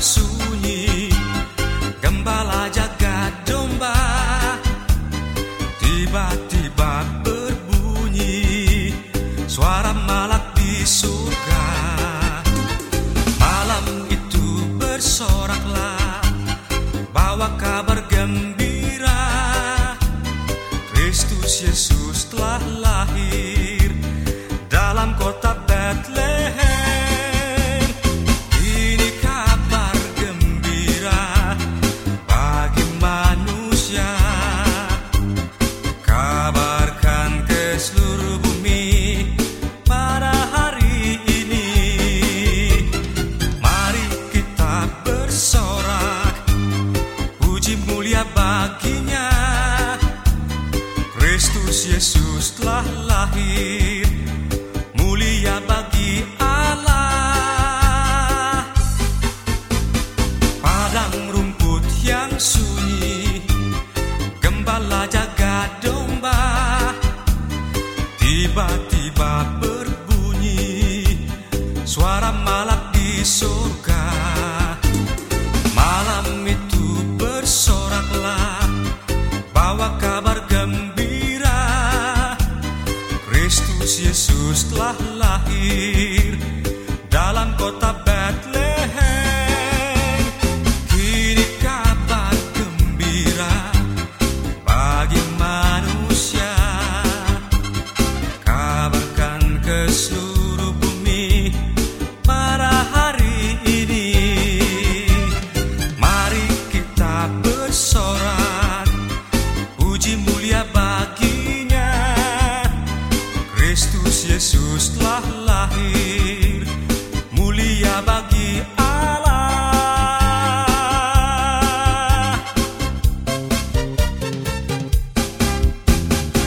sunyi. Gembala jaga domba. Tiba-tiba berbunyi Suara malak di surga. Malam itu bersoraklah Bawa kabar gembira. Kristus Yesus telah lahir Dalam kota baginya. Kristus Yesus telah lahir Mulia bagi Allah. Padang rumput yang sunyi Gembala jaga domba. Tiba-tiba berbunyi Suara malak di surga Yesus telah lahir Dalam kota Kristus telah lahir mulia bagi